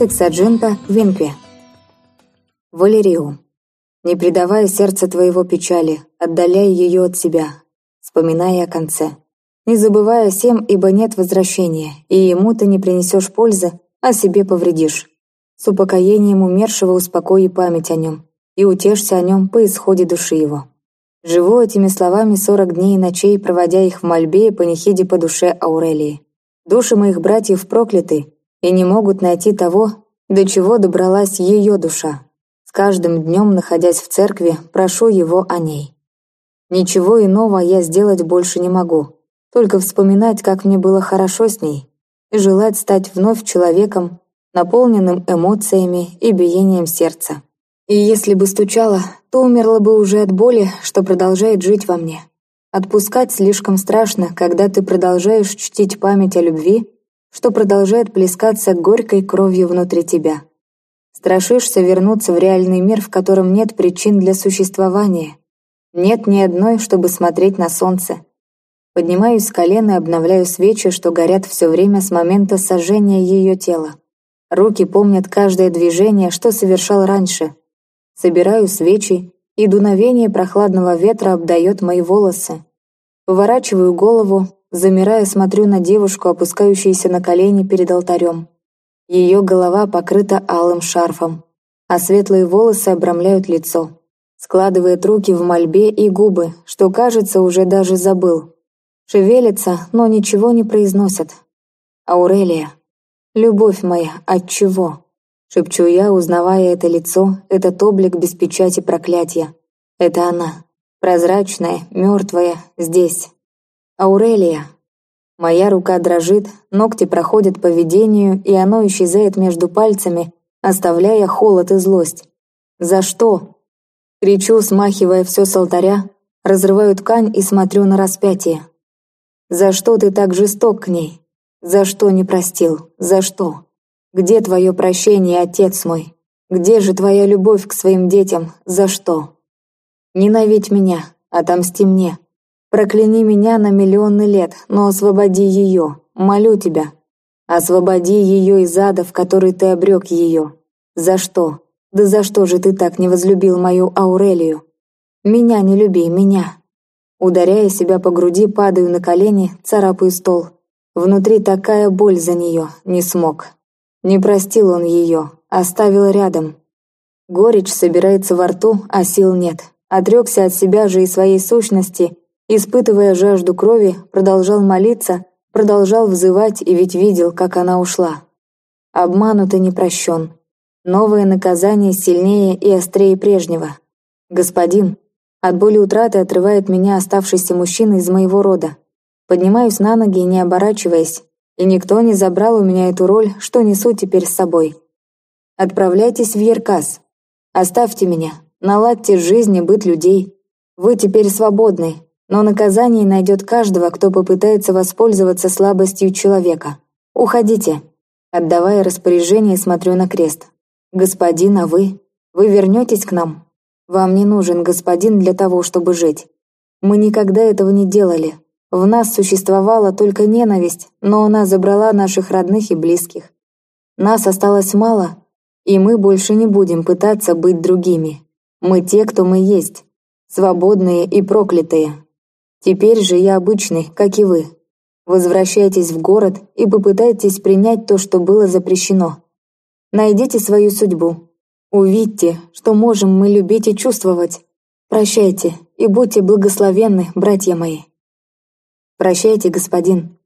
Сексаджинта Квинкви. Валериу. Не предавая сердце твоего печали, отдаляй ее от себя, вспоминая о конце. Не забывая всем, ибо нет возвращения, и ему ты не принесешь пользы, а себе повредишь. С упокоением умершего успокой и память о нем, и утешься о нем по исходе души его. Живу этими словами сорок дней и ночей, проводя их в мольбе и панихиде по душе Аурелии. Души моих братьев прокляты и не могут найти того, до чего добралась ее душа. С каждым днем, находясь в церкви, прошу его о ней. Ничего иного я сделать больше не могу, только вспоминать, как мне было хорошо с ней, и желать стать вновь человеком, наполненным эмоциями и биением сердца. И если бы стучала, то умерла бы уже от боли, что продолжает жить во мне. Отпускать слишком страшно, когда ты продолжаешь чтить память о любви, что продолжает плескаться горькой кровью внутри тебя. Страшишься вернуться в реальный мир, в котором нет причин для существования. Нет ни одной, чтобы смотреть на солнце. Поднимаюсь с колена и обновляю свечи, что горят все время с момента сожжения ее тела. Руки помнят каждое движение, что совершал раньше. Собираю свечи, и дуновение прохладного ветра обдает мои волосы. Поворачиваю голову, замирая, смотрю на девушку, опускающуюся на колени перед алтарем. Ее голова покрыта алым шарфом, а светлые волосы обрамляют лицо. Складывает руки в мольбе и губы, что, кажется, уже даже забыл. Шевелится, но ничего не произносит. Аурелия. Любовь моя, от чего? Шепчу я, узнавая это лицо, этот облик без печати проклятия. Это она. Прозрачная, мертвая, здесь. Аурелия. Моя рука дрожит, ногти проходят по видению, и оно исчезает между пальцами, оставляя холод и злость. «За что?» Кричу, смахивая все с алтаря, разрываю ткань и смотрю на распятие. «За что ты так жесток к ней? За что не простил? За что?» Где твое прощение, отец мой? Где же твоя любовь к своим детям? За что? Ненавидь меня, отомсти мне. Прокляни меня на миллионы лет, но освободи ее, молю тебя. Освободи ее из ада, в который ты обрек ее. За что? Да за что же ты так не возлюбил мою Аурелию? Меня не люби, меня. Ударяя себя по груди, падаю на колени, царапаю стол. Внутри такая боль за нее, не смог. Не простил он ее, оставил рядом. Горечь собирается во рту, а сил нет. Отрекся от себя же и своей сущности, испытывая жажду крови, продолжал молиться, продолжал взывать и ведь видел, как она ушла. Обманут и не прощен. Новое наказание сильнее и острее прежнего. Господин, от боли утраты отрывает меня оставшийся мужчина из моего рода. Поднимаюсь на ноги, не оборачиваясь, и никто не забрал у меня эту роль, что несу теперь с собой. Отправляйтесь в Еркас. Оставьте меня, наладьте жизнь и быт людей. Вы теперь свободны, но наказание найдет каждого, кто попытается воспользоваться слабостью человека. Уходите. Отдавая распоряжение, смотрю на крест. Господин, а вы? Вы вернетесь к нам? Вам не нужен господин для того, чтобы жить. Мы никогда этого не делали, в нас существовала только ненависть, но она забрала наших родных и близких. Нас осталось мало, и мы больше не будем пытаться быть другими. Мы те, кто мы есть, свободные и проклятые. Теперь же я обычный, как и вы. Возвращайтесь в город и попытайтесь принять то, что было запрещено. Найдите свою судьбу. Увидьте, что можем мы любить и чувствовать. Прощайте и будьте благословенны, братья мои. «Прощайте, господин».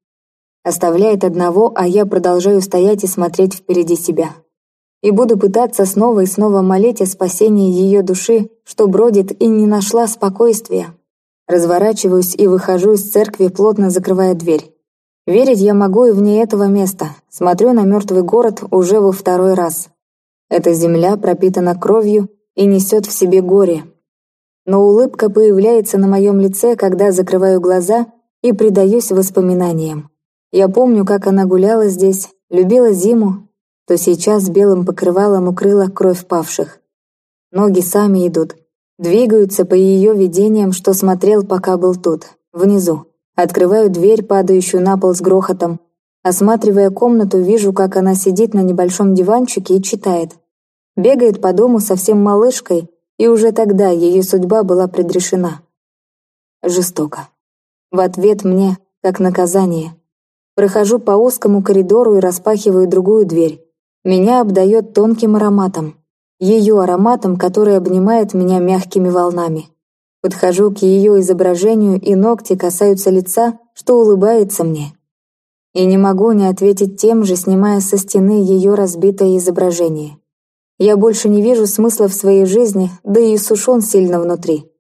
Оставляет одного, а я продолжаю стоять и смотреть впереди себя. И буду пытаться снова и снова молить о спасении ее души, что бродит и не нашла спокойствия. Разворачиваюсь и выхожу из церкви, плотно закрывая дверь. Верить я могу и вне этого места. Смотрю на мертвый город уже во второй раз. Эта земля пропитана кровью и несет в себе горе. Но улыбка появляется на моем лице, когда закрываю глаза и предаюсь воспоминаниям. Я помню, как она гуляла здесь, любила зиму, то сейчас белым покрывалом укрыла кровь павших. Ноги сами идут, двигаются по ее видениям, что смотрел, пока был тут, внизу. Открываю дверь, падающую на пол с грохотом. Осматривая комнату, вижу, как она сидит на небольшом диванчике и читает. Бегает по дому совсем малышкой, и уже тогда ее судьба была предрешена. Жестоко. В ответ мне, как наказание. Прохожу по узкому коридору и распахиваю другую дверь. Меня обдает тонким ароматом. Ее ароматом, который обнимает меня мягкими волнами. Подхожу к ее изображению, и ногти касаются лица, что улыбается мне. И не могу не ответить тем же, снимая со стены ее разбитое изображение. Я больше не вижу смысла в своей жизни, да и сушен сильно внутри.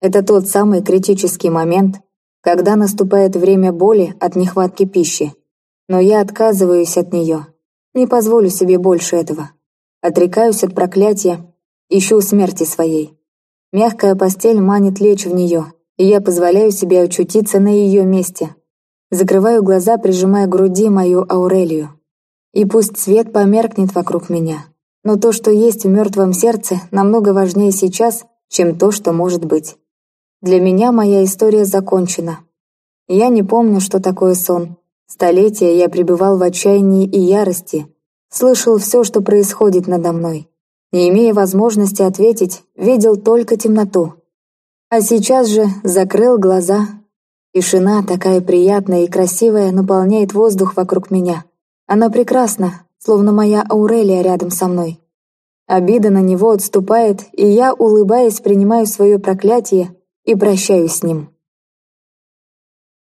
Это тот самый критический момент, когда наступает время боли от нехватки пищи. Но я отказываюсь от нее, не позволю себе больше этого. Отрекаюсь от проклятия, ищу смерти своей. Мягкая постель манит лечь в нее, и я позволяю себе очутиться на ее месте. Закрываю глаза, прижимая к груди мою Аурелию. И пусть свет померкнет вокруг меня, но то, что есть в мертвом сердце, намного важнее сейчас, чем то, что может быть. Для меня моя история закончена. Я не помню, что такое сон, Столетия я пребывал в отчаянии и ярости, слышал все, что происходит надо мной. Не имея возможности ответить, видел только темноту. А сейчас же закрыл глаза. Тишина, такая приятная и красивая, наполняет воздух вокруг меня. Она прекрасна, словно моя Аурелия рядом со мной. Обида на него отступает, и я, улыбаясь, принимаю свое проклятие и прощаюсь с ним.